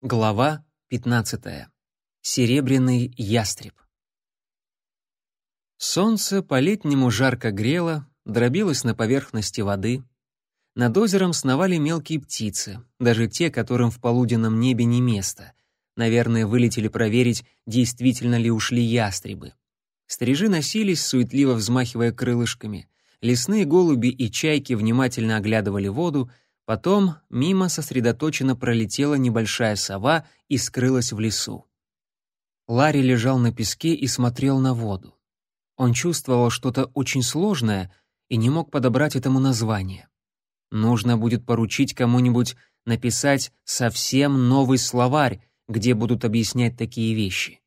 Глава 15. Серебряный ястреб. Солнце по-летнему жарко грело, дробилось на поверхности воды. Над озером сновали мелкие птицы, даже те, которым в полуденном небе не место. Наверное, вылетели проверить, действительно ли ушли ястребы. Стрижи носились, суетливо взмахивая крылышками. Лесные голуби и чайки внимательно оглядывали воду, Потом мимо сосредоточенно пролетела небольшая сова и скрылась в лесу. Ларри лежал на песке и смотрел на воду. Он чувствовал что-то очень сложное и не мог подобрать этому название. Нужно будет поручить кому-нибудь написать совсем новый словарь, где будут объяснять такие вещи.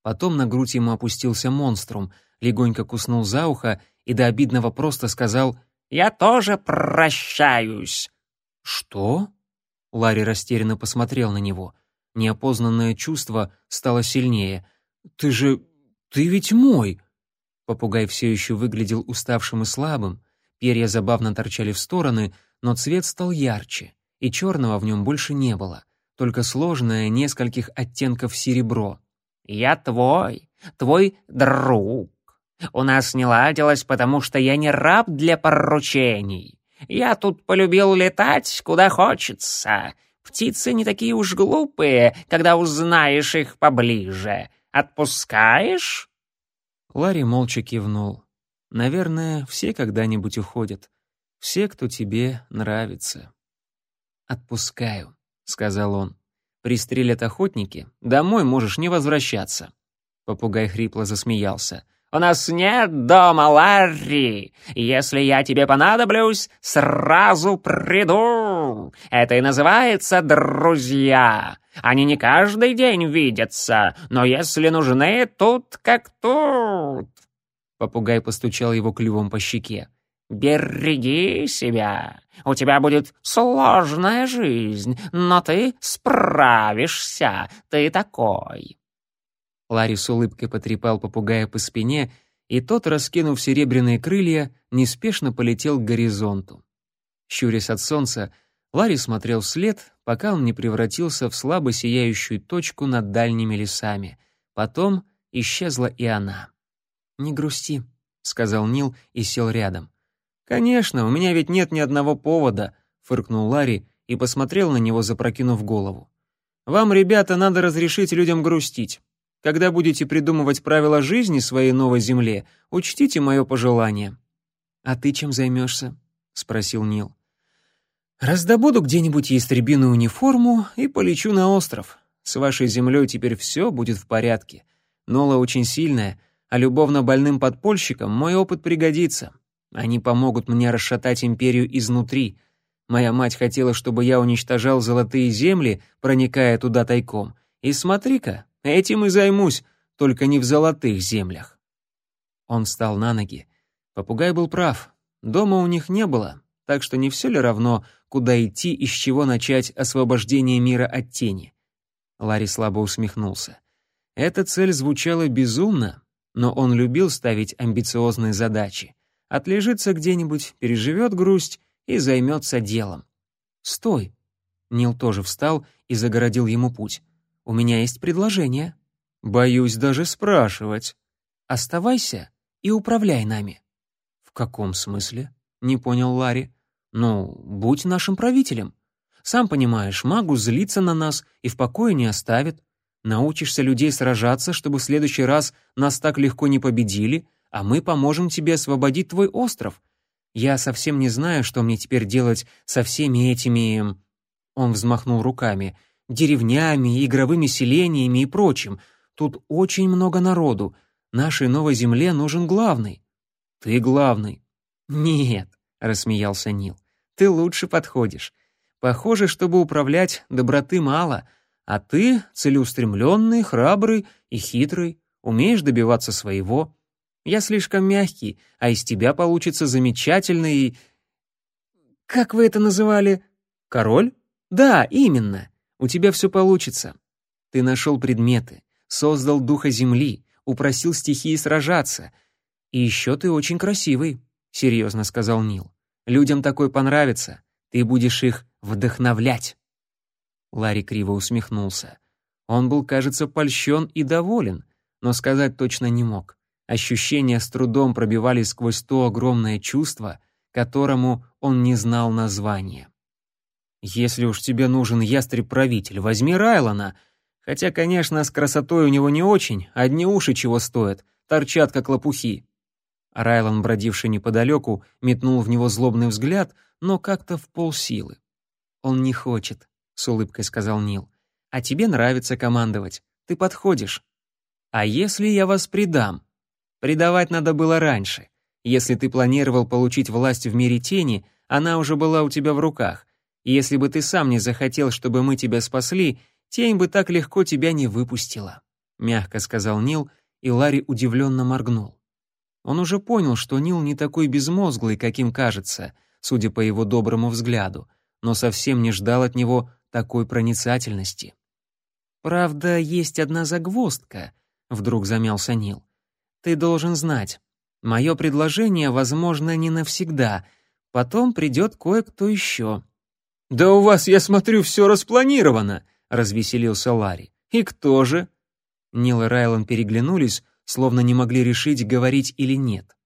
Потом на грудь ему опустился монструм, легонько куснул за ухо и до обидного просто сказал «Я тоже прощаюсь». «Что?» Ларри растерянно посмотрел на него. Неопознанное чувство стало сильнее. «Ты же... ты ведь мой!» Попугай все еще выглядел уставшим и слабым. Перья забавно торчали в стороны, но цвет стал ярче, и черного в нем больше не было, только сложное нескольких оттенков серебро. «Я твой, твой друг. У нас не ладилось, потому что я не раб для поручений. Я тут полюбил летать, куда хочется. Птицы не такие уж глупые, когда узнаешь их поближе. Отпускаешь?» Ларри молча кивнул. «Наверное, все когда-нибудь уходят. Все, кто тебе нравится». «Отпускаю», — сказал он. «Пристрелят охотники, домой можешь не возвращаться». Попугай хрипло засмеялся. У нас нет дома, Ларри. Если я тебе понадоблюсь, сразу приду. Это и называется друзья. Они не каждый день видятся, но если нужны, тут как тут». Попугай постучал его клювом по щеке. «Береги себя. У тебя будет сложная жизнь, но ты справишься. Ты такой». Ларри с улыбкой потрепал попугая по спине, и тот, раскинув серебряные крылья, неспешно полетел к горизонту. Щурясь от солнца, Ларри смотрел вслед, пока он не превратился в слабо сияющую точку над дальними лесами. Потом исчезла и она. «Не грусти», — сказал Нил и сел рядом. «Конечно, у меня ведь нет ни одного повода», — фыркнул Ларри и посмотрел на него, запрокинув голову. «Вам, ребята, надо разрешить людям грустить. Когда будете придумывать правила жизни своей новой земле, учтите мое пожелание». «А ты чем займешься?» — спросил Нил. «Раздобуду где-нибудь ястребиную униформу и полечу на остров. С вашей землей теперь все будет в порядке. Нола очень сильная, а любовно больным подпольщикам мой опыт пригодится. Они помогут мне расшатать империю изнутри. Моя мать хотела, чтобы я уничтожал золотые земли, проникая туда тайком. И смотри-ка, Этим и займусь, только не в золотых землях. Он встал на ноги. Попугай был прав. Дома у них не было, так что не все ли равно, куда идти и с чего начать освобождение мира от тени? Ларри слабо усмехнулся. Эта цель звучала безумно, но он любил ставить амбициозные задачи. Отлежится где-нибудь, переживет грусть и займется делом. «Стой!» Нил тоже встал и загородил ему путь. У меня есть предложение». «Боюсь даже спрашивать». «Оставайся и управляй нами». «В каком смысле?» — не понял Ларри. «Ну, будь нашим правителем. Сам понимаешь, магу злится на нас и в покое не оставит. Научишься людей сражаться, чтобы в следующий раз нас так легко не победили, а мы поможем тебе освободить твой остров. Я совсем не знаю, что мне теперь делать со всеми этими...» Он взмахнул руками — деревнями, игровыми селениями и прочим. Тут очень много народу. Нашей новой земле нужен главный. Ты главный. Нет, рассмеялся Нил. Ты лучше подходишь. Похоже, чтобы управлять, доброты мало, а ты целеустремленный, храбрый и хитрый, умеешь добиваться своего. Я слишком мягкий, а из тебя получится замечательный... Как вы это называли? Король? Да, именно. У тебя все получится. Ты нашел предметы, создал духа земли, упросил стихии сражаться. И еще ты очень красивый, серьезно сказал Нил. Людям такой понравится. Ты будешь их вдохновлять. Ларри криво усмехнулся. Он был, кажется, польщен и доволен, но сказать точно не мог. Ощущения с трудом пробивались сквозь то огромное чувство, которому он не знал названия. «Если уж тебе нужен ястреб-правитель, возьми Райлона. Хотя, конечно, с красотой у него не очень, одни уши чего стоят, торчат как лопухи». Райлон, бродивший неподалеку, метнул в него злобный взгляд, но как-то в полсилы. «Он не хочет», — с улыбкой сказал Нил. «А тебе нравится командовать. Ты подходишь». «А если я вас предам?» Предавать надо было раньше. Если ты планировал получить власть в мире тени, она уже была у тебя в руках. И если бы ты сам не захотел, чтобы мы тебя спасли, тень бы так легко тебя не выпустила», — мягко сказал Нил, и Ларри удивленно моргнул. Он уже понял, что Нил не такой безмозглый, каким кажется, судя по его доброму взгляду, но совсем не ждал от него такой проницательности. «Правда, есть одна загвоздка», — вдруг замялся Нил. Ты должен знать, мое предложение, возможно, не навсегда. Потом придет кое-кто еще». «Да у вас, я смотрю, все распланировано», — развеселился Ларри. «И кто же?» Нил и Райлан переглянулись, словно не могли решить, говорить или нет.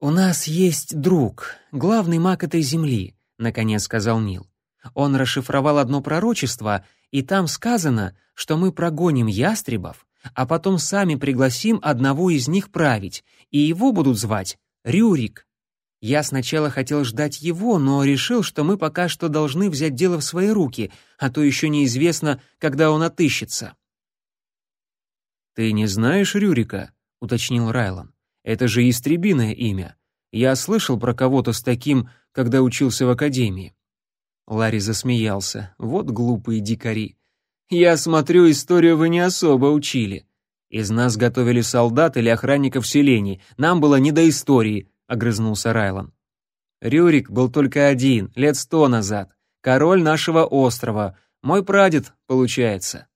«У нас есть друг, главный маг этой земли», — наконец сказал Нил. Он расшифровал одно пророчество, и там сказано, что мы прогоним ястребов, а потом сами пригласим одного из них править, и его будут звать Рюрик. Я сначала хотел ждать его, но решил, что мы пока что должны взять дело в свои руки, а то еще неизвестно, когда он отыщется. «Ты не знаешь Рюрика?» — уточнил Райлан. «Это же истребиное имя. Я слышал про кого-то с таким, когда учился в академии». Ларри засмеялся. «Вот глупые дикари. Я смотрю, историю вы не особо учили. Из нас готовили солдат или охранников селений. Нам было не до истории, огрызнулся Райлан. Рюрик был только один, лет сто назад. Король нашего острова. Мой прадед, получается.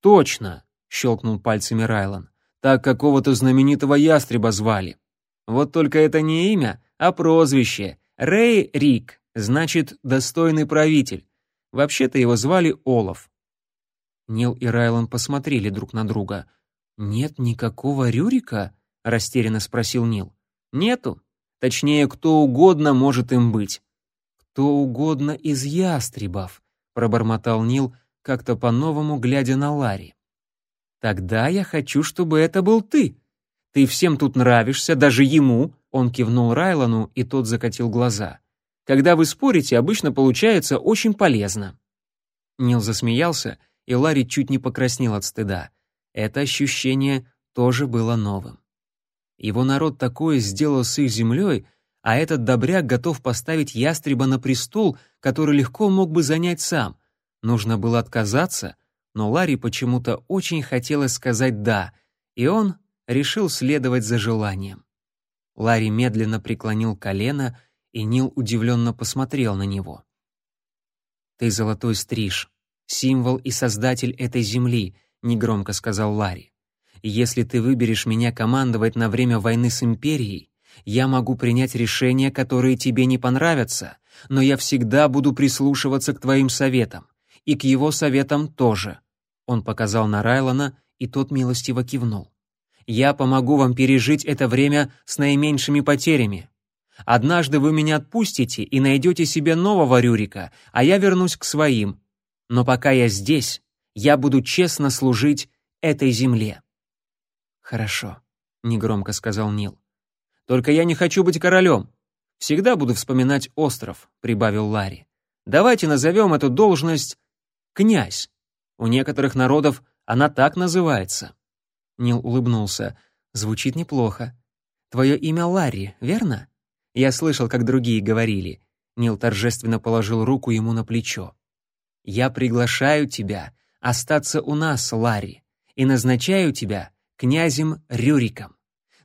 Точно, щелкнул пальцами Райлан. Так какого-то знаменитого ястреба звали. Вот только это не имя, а прозвище. Рэй Рик, значит, достойный правитель. Вообще-то его звали Олаф. Нил и Райлан посмотрели друг на друга. «Нет никакого Рюрика?» — растерянно спросил Нил. «Нету. Точнее, кто угодно может им быть». «Кто угодно из ястребов», — пробормотал Нил, как-то по-новому глядя на Ларри. «Тогда я хочу, чтобы это был ты. Ты всем тут нравишься, даже ему», — он кивнул Райлану, и тот закатил глаза. «Когда вы спорите, обычно получается очень полезно». Нил засмеялся, и Ларри чуть не покраснел от стыда. Это ощущение тоже было новым. Его народ такое сделал с их землей, а этот добряк готов поставить ястреба на престол, который легко мог бы занять сам. Нужно было отказаться, но Ларри почему-то очень хотелось сказать «да», и он решил следовать за желанием. Ларри медленно преклонил колено, и Нил удивленно посмотрел на него. «Ты золотой стриж», символ и создатель этой земли», — негромко сказал Ларри. «Если ты выберешь меня командовать на время войны с Империей, я могу принять решения, которые тебе не понравятся, но я всегда буду прислушиваться к твоим советам. И к его советам тоже». Он показал на Райлона, и тот милостиво кивнул. «Я помогу вам пережить это время с наименьшими потерями. Однажды вы меня отпустите и найдете себе нового Рюрика, а я вернусь к своим, но пока я здесь, я буду честно служить этой земле». «Хорошо», — негромко сказал Нил. «Только я не хочу быть королем. Всегда буду вспоминать остров», — прибавил Ларри. «Давайте назовем эту должность князь. У некоторых народов она так называется». Нил улыбнулся. «Звучит неплохо. Твое имя Ларри, верно?» Я слышал, как другие говорили. Нил торжественно положил руку ему на плечо. Я приглашаю тебя остаться у нас, Ларри, и назначаю тебя князем Рюриком.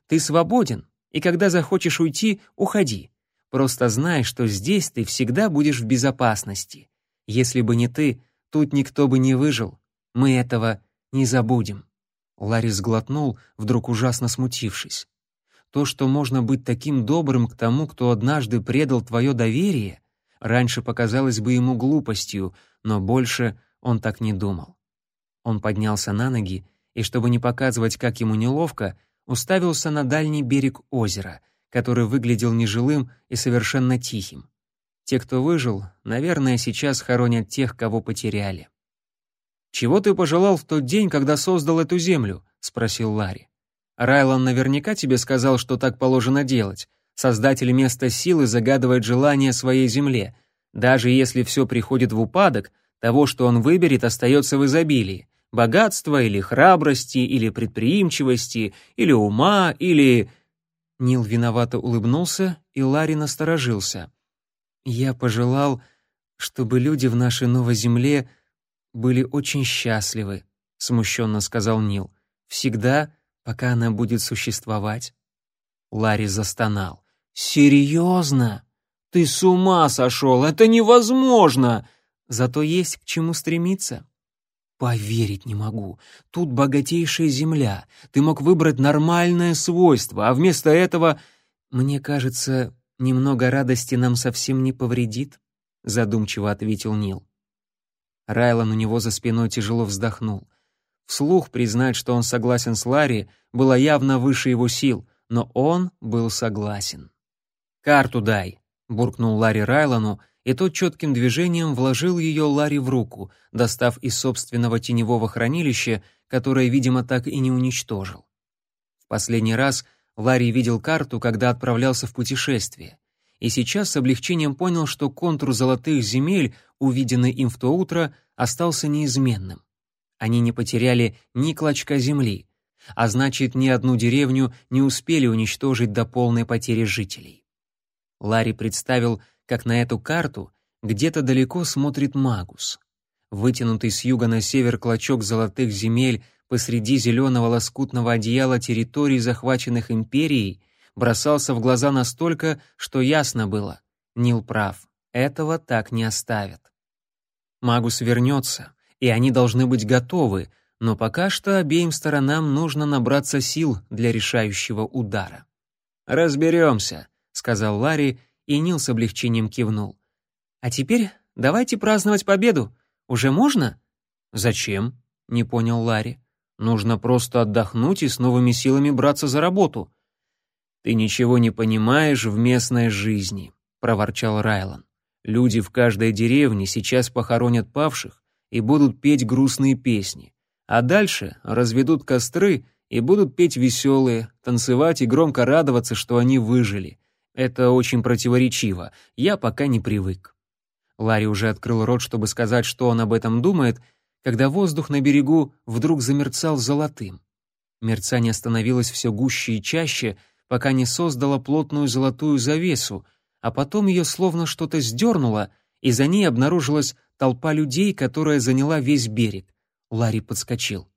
Ты свободен, и когда захочешь уйти, уходи. Просто знай, что здесь ты всегда будешь в безопасности. Если бы не ты, тут никто бы не выжил. Мы этого не забудем». Ларри сглотнул, вдруг ужасно смутившись. То, что можно быть таким добрым к тому, кто однажды предал твое доверие, раньше показалось бы ему глупостью, но больше он так не думал. Он поднялся на ноги и, чтобы не показывать, как ему неловко, уставился на дальний берег озера, который выглядел нежилым и совершенно тихим. Те, кто выжил, наверное, сейчас хоронят тех, кого потеряли. «Чего ты пожелал в тот день, когда создал эту землю?» — спросил Ларри. «Райлан наверняка тебе сказал, что так положено делать. Создатель места силы загадывает желание своей земле. Даже если все приходит в упадок, того, что он выберет, остается в изобилии. Богатства или храбрости, или предприимчивости, или ума, или...» Нил виновато улыбнулся, и Ларри насторожился. «Я пожелал, чтобы люди в нашей новой земле были очень счастливы», — смущенно сказал Нил. «Всегда, пока она будет существовать». Ларри застонал. «Серьезно? Ты с ума сошел? Это невозможно!» Зато есть к чему стремиться. Поверить не могу. Тут богатейшая земля. Ты мог выбрать нормальное свойство, а вместо этого, мне кажется, немного радости нам совсем не повредит, задумчиво ответил Нил. Райлан у него за спиной тяжело вздохнул. Вслух признать, что он согласен с Ларри, было явно выше его сил, но он был согласен. «Карту дай», — буркнул Ларри Райлану, и тот четким движением вложил ее Ларри в руку, достав из собственного теневого хранилища, которое, видимо, так и не уничтожил. В последний раз Ларри видел карту, когда отправлялся в путешествие, и сейчас с облегчением понял, что контур золотых земель, увиденный им в то утро, остался неизменным. Они не потеряли ни клочка земли, а значит, ни одну деревню не успели уничтожить до полной потери жителей. Ларри представил, как на эту карту где-то далеко смотрит Магус. Вытянутый с юга на север клочок золотых земель посреди зеленого лоскутного одеяла территорий, захваченных империей, бросался в глаза настолько, что ясно было — Нил прав, этого так не оставят. Магус вернется, и они должны быть готовы, но пока что обеим сторонам нужно набраться сил для решающего удара. «Разберемся», — сказал Ларри и Нил с облегчением кивнул. «А теперь давайте праздновать победу. Уже можно?» «Зачем?» — не понял Ларри. «Нужно просто отдохнуть и с новыми силами браться за работу». «Ты ничего не понимаешь в местной жизни», — проворчал Райлан. «Люди в каждой деревне сейчас похоронят павших и будут петь грустные песни, а дальше разведут костры и будут петь веселые, танцевать и громко радоваться, что они выжили. Это очень противоречиво. Я пока не привык. Ларри уже открыл рот, чтобы сказать, что он об этом думает, когда воздух на берегу вдруг замерцал золотым. Мерцание становилось все гуще и чаще, пока не создало плотную золотую завесу, а потом ее словно что-то сдернуло, и за ней обнаружилась толпа людей, которая заняла весь берег. Ларри подскочил.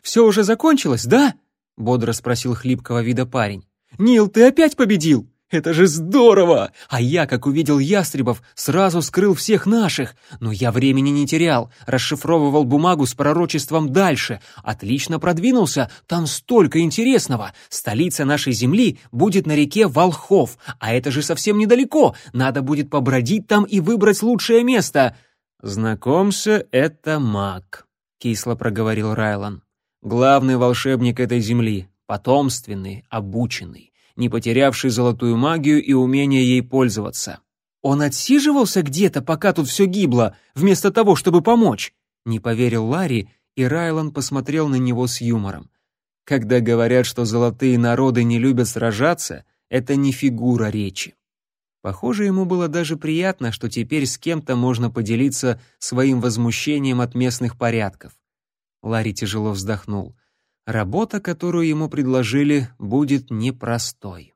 «Все уже закончилось, да?» — бодро спросил хлипкого вида парень. «Нил, ты опять победил!» Это же здорово! А я, как увидел ястребов, сразу скрыл всех наших. Но я времени не терял, расшифровывал бумагу с пророчеством дальше. Отлично продвинулся, там столько интересного. Столица нашей земли будет на реке Волхов, а это же совсем недалеко. Надо будет побродить там и выбрать лучшее место. «Знакомься, это маг», — кисло проговорил Райлан. «Главный волшебник этой земли, потомственный, обученный не потерявший золотую магию и умение ей пользоваться. «Он отсиживался где-то, пока тут все гибло, вместо того, чтобы помочь?» Не поверил Ларри, и Райлан посмотрел на него с юмором. Когда говорят, что золотые народы не любят сражаться, это не фигура речи. Похоже, ему было даже приятно, что теперь с кем-то можно поделиться своим возмущением от местных порядков. Ларри тяжело вздохнул. Работа, которую ему предложили, будет непростой.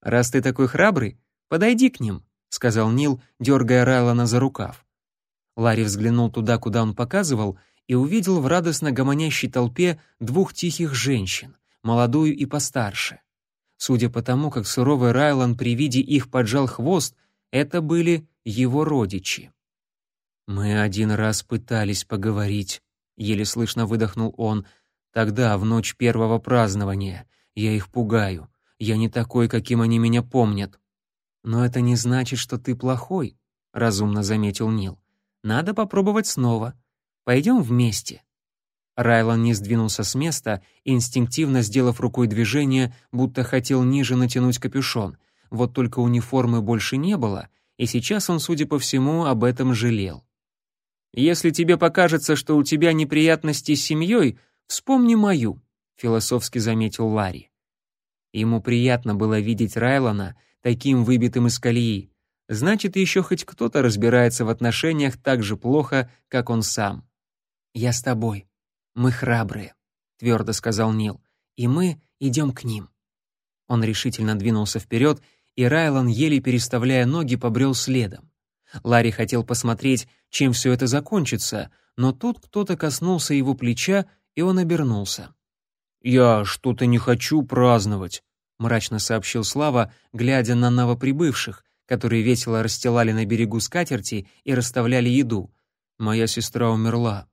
«Раз ты такой храбрый, подойди к ним», — сказал Нил, дергая Райлана за рукав. Ларри взглянул туда, куда он показывал, и увидел в радостно гомонящей толпе двух тихих женщин, молодую и постарше. Судя по тому, как суровый Райлан при виде их поджал хвост, это были его родичи. «Мы один раз пытались поговорить», — еле слышно выдохнул он, — Тогда, в ночь первого празднования, я их пугаю. Я не такой, каким они меня помнят. Но это не значит, что ты плохой, разумно заметил Нил. Надо попробовать снова. Пойдем вместе». Райлан не сдвинулся с места, инстинктивно сделав рукой движение, будто хотел ниже натянуть капюшон. Вот только униформы больше не было, и сейчас он, судя по всему, об этом жалел. «Если тебе покажется, что у тебя неприятности с семьей, вспомни мою», — философски заметил Ларри. Ему приятно было видеть Райлана таким выбитым из колеи. Значит, еще хоть кто-то разбирается в отношениях так же плохо, как он сам. «Я с тобой», «Мы храбрые», — твердо сказал Нил, — «и мы идем к ним». Он решительно двинулся вперед, и Райлан, еле переставляя ноги, побрел следом. Ларри хотел посмотреть, чем все это закончится, но тут кто-то коснулся его плеча, и он обернулся. «Я что-то не хочу праздновать», — мрачно сообщил Слава, глядя на новоприбывших, которые весело расстилали на берегу скатерти и расставляли еду. «Моя сестра умерла».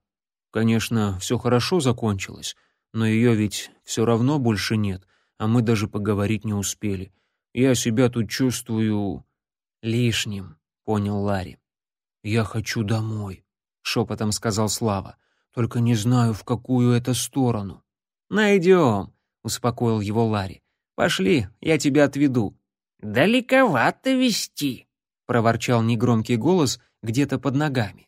Конечно, все хорошо закончилось, но ее ведь все равно больше нет, а мы даже поговорить не успели. Я себя тут чувствую... лишним, понял Ларри. Я хочу домой, шепотом сказал Слава. Только не знаю, в какую это сторону. Найдем, успокоил его Ларри. Пошли, я тебя отведу. Далековато вести, проворчал негромкий голос где-то под ногами.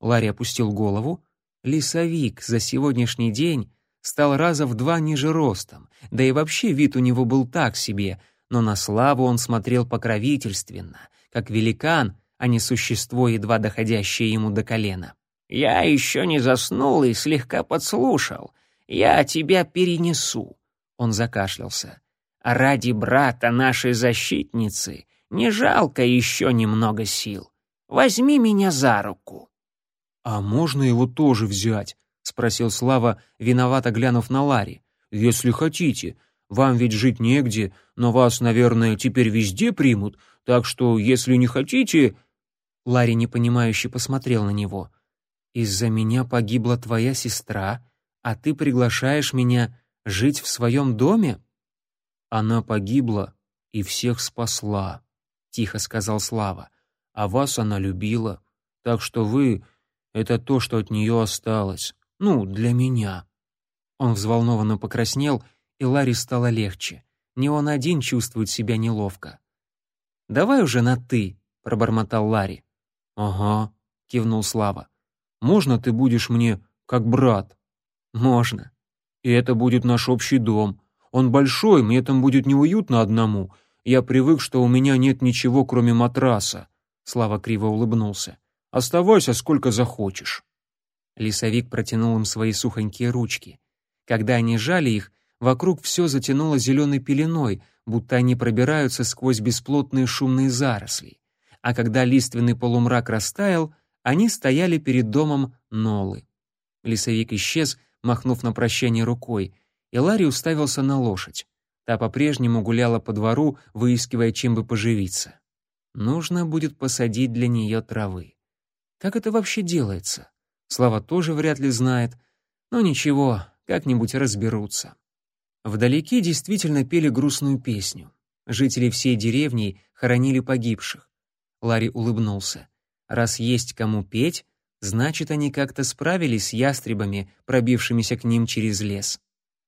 Ларри опустил голову, Лесовик за сегодняшний день стал раза в два ниже ростом, да и вообще вид у него был так себе, но на славу он смотрел покровительственно, как великан, а не существо, едва доходящее ему до колена. «Я еще не заснул и слегка подслушал. Я тебя перенесу», — он закашлялся. «А ради брата нашей защитницы не жалко еще немного сил. Возьми меня за руку». «А можно его тоже взять?» — спросил Слава, виновато глянув на Ларри. «Если хотите. Вам ведь жить негде, но вас, наверное, теперь везде примут, так что, если не хотите...» Ларри непонимающе посмотрел на него. «Из-за меня погибла твоя сестра, а ты приглашаешь меня жить в своем доме?» «Она погибла и всех спасла», — тихо сказал Слава. «А вас она любила, так что вы это то, что от нее осталось. Ну, для меня». Он взволнованно покраснел, и Ларри стало легче. Не он один чувствует себя неловко. «Давай уже на «ты», — пробормотал Ларри. «Ага», — кивнул Слава. «Можно ты будешь мне как брат?» «Можно». «И это будет наш общий дом. Он большой, мне там будет неуютно одному. Я привык, что у меня нет ничего, кроме матраса». Слава криво улыбнулся. Оставайся сколько захочешь». Лесовик протянул им свои сухонькие ручки. Когда они жали их, вокруг все затянуло зеленой пеленой, будто они пробираются сквозь бесплотные шумные заросли. А когда лиственный полумрак растаял, они стояли перед домом Нолы. Лесовик исчез, махнув на прощание рукой, и Ларри уставился на лошадь. Та по-прежнему гуляла по двору, выискивая, чем бы поживиться. Нужно будет посадить для нее травы. Как это вообще делается? Слава тоже вряд ли знает. Но ничего, как-нибудь разберутся. Вдалеке действительно пели грустную песню. Жители всей деревни хоронили погибших. Ларри улыбнулся. Раз есть кому петь, значит, они как-то справились с ястребами, пробившимися к ним через лес.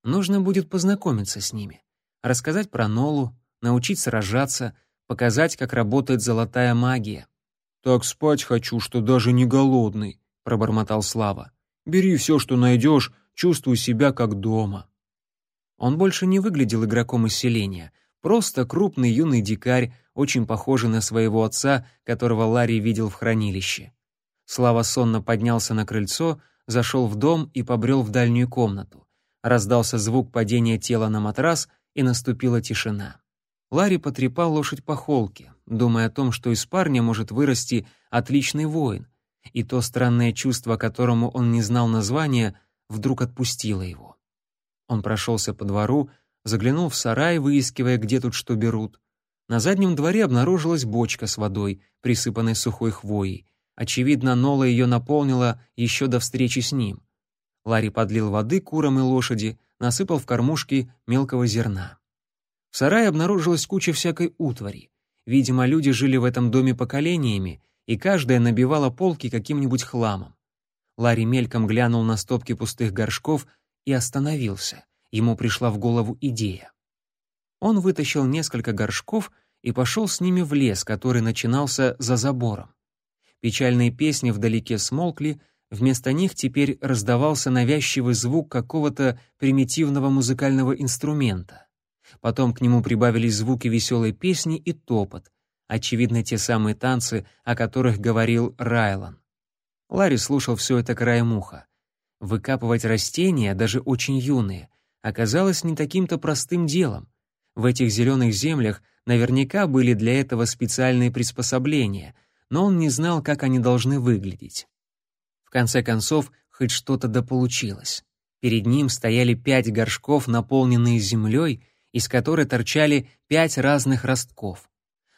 Нужно будет познакомиться с ними, рассказать про Нолу, научить сражаться, показать, как работает золотая магия. «Так спать хочу, что даже не голодный», — пробормотал Слава. «Бери все, что найдешь, чувствуй себя как дома». Он больше не выглядел игроком из селения, просто крупный юный дикарь, очень похожий на своего отца, которого Ларри видел в хранилище. Слава сонно поднялся на крыльцо, зашел в дом и побрел в дальнюю комнату. Раздался звук падения тела на матрас, и наступила тишина. Ларри потрепал лошадь по холке, думая о том, что из парня может вырасти отличный воин, и то странное чувство, которому он не знал названия, вдруг отпустило его. Он прошелся по двору, заглянул в сарай, выискивая, где тут что берут. На заднем дворе обнаружилась бочка с водой, присыпанной сухой хвоей. Очевидно, Нола ее наполнила еще до встречи с ним. Ларри подлил воды курам и лошади, насыпал в кормушки мелкого зерна. В сарае обнаружилась куча всякой утвари. Видимо, люди жили в этом доме поколениями, и каждая набивала полки каким-нибудь хламом. Ларри мельком глянул на стопки пустых горшков и остановился. Ему пришла в голову идея. Он вытащил несколько горшков и пошел с ними в лес, который начинался за забором. Печальные песни вдалеке смолкли, вместо них теперь раздавался навязчивый звук какого-то примитивного музыкального инструмента. Потом к нему прибавились звуки веселой песни и топот, очевидно, те самые танцы, о которых говорил Райлан. Ларри слушал все это краем уха. Выкапывать растения, даже очень юные, оказалось не таким-то простым делом. В этих зеленых землях наверняка были для этого специальные приспособления, но он не знал, как они должны выглядеть. В конце концов, хоть что-то да получилось. Перед ним стояли пять горшков, наполненные землей, из которой торчали пять разных ростков.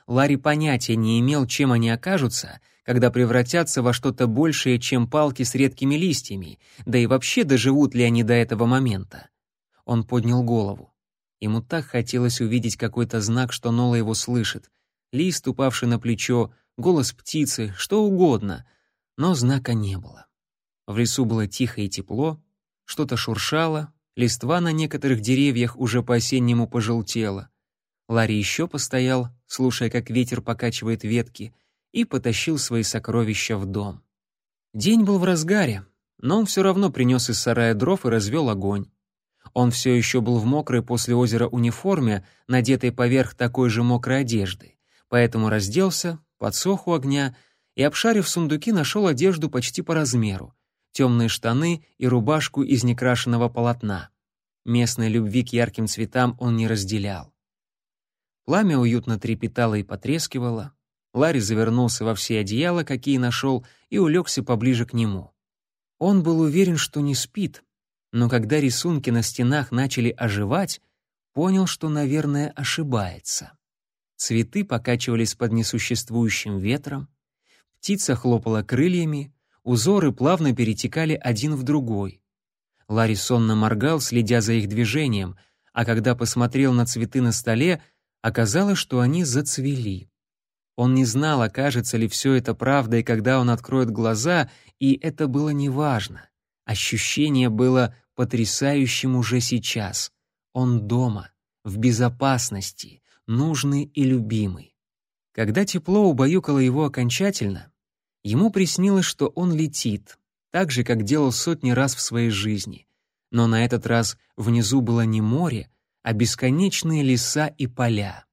Ларри понятия не имел, чем они окажутся, когда превратятся во что-то большее, чем палки с редкими листьями, да и вообще доживут ли они до этого момента. Он поднял голову. Ему так хотелось увидеть какой-то знак, что Нола его слышит. Лист, упавший на плечо, голос птицы, что угодно. Но знака не было. В лесу было тихо и тепло, что-то шуршало, листва на некоторых деревьях уже по-осеннему пожелтела. Ларри еще постоял, слушая, как ветер покачивает ветки, и потащил свои сокровища в дом. День был в разгаре, но он все равно принес из сарая дров и развел огонь. Он все еще был в мокрой после озера униформе, надетой поверх такой же мокрой одежды, поэтому разделся, подсох у огня и, обшарив сундуки, нашел одежду почти по размеру, темные штаны и рубашку из некрашенного полотна. Местной любви к ярким цветам он не разделял. Пламя уютно трепетало и потрескивало. Ларри завернулся во все одеяла, какие нашел, и улегся поближе к нему. Он был уверен, что не спит, но когда рисунки на стенах начали оживать, понял, что, наверное, ошибается. Цветы покачивались под несуществующим ветром, птица хлопала крыльями, узоры плавно перетекали один в другой. Ларри сонно моргал, следя за их движением, а когда посмотрел на цветы на столе, Оказалось, что они зацвели. Он не знал, окажется ли все это правдой, когда он откроет глаза, и это было неважно. Ощущение было потрясающим уже сейчас. Он дома, в безопасности, нужный и любимый. Когда тепло убаюкало его окончательно, ему приснилось, что он летит, так же, как делал сотни раз в своей жизни. Но на этот раз внизу было не море, а бесконечные леса и поля.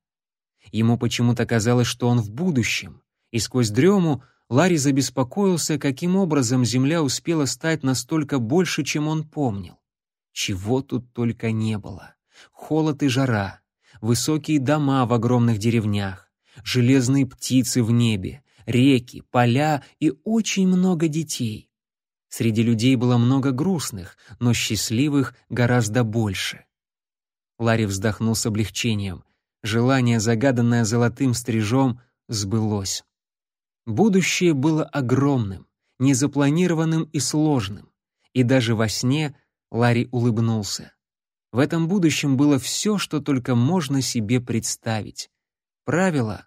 Ему почему-то казалось, что он в будущем, и сквозь дрему Ларри забеспокоился, каким образом Земля успела стать настолько больше, чем он помнил. Чего тут только не было. Холод и жара, высокие дома в огромных деревнях, железные птицы в небе, реки, поля и очень много детей. Среди людей было много грустных, но счастливых гораздо больше. Ларри вздохнул с облегчением. Желание, загаданное золотым стрижом, сбылось. Будущее было огромным, незапланированным и сложным. И даже во сне Ларри улыбнулся. В этом будущем было все, что только можно себе представить. Правила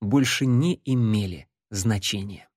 больше не имели значения.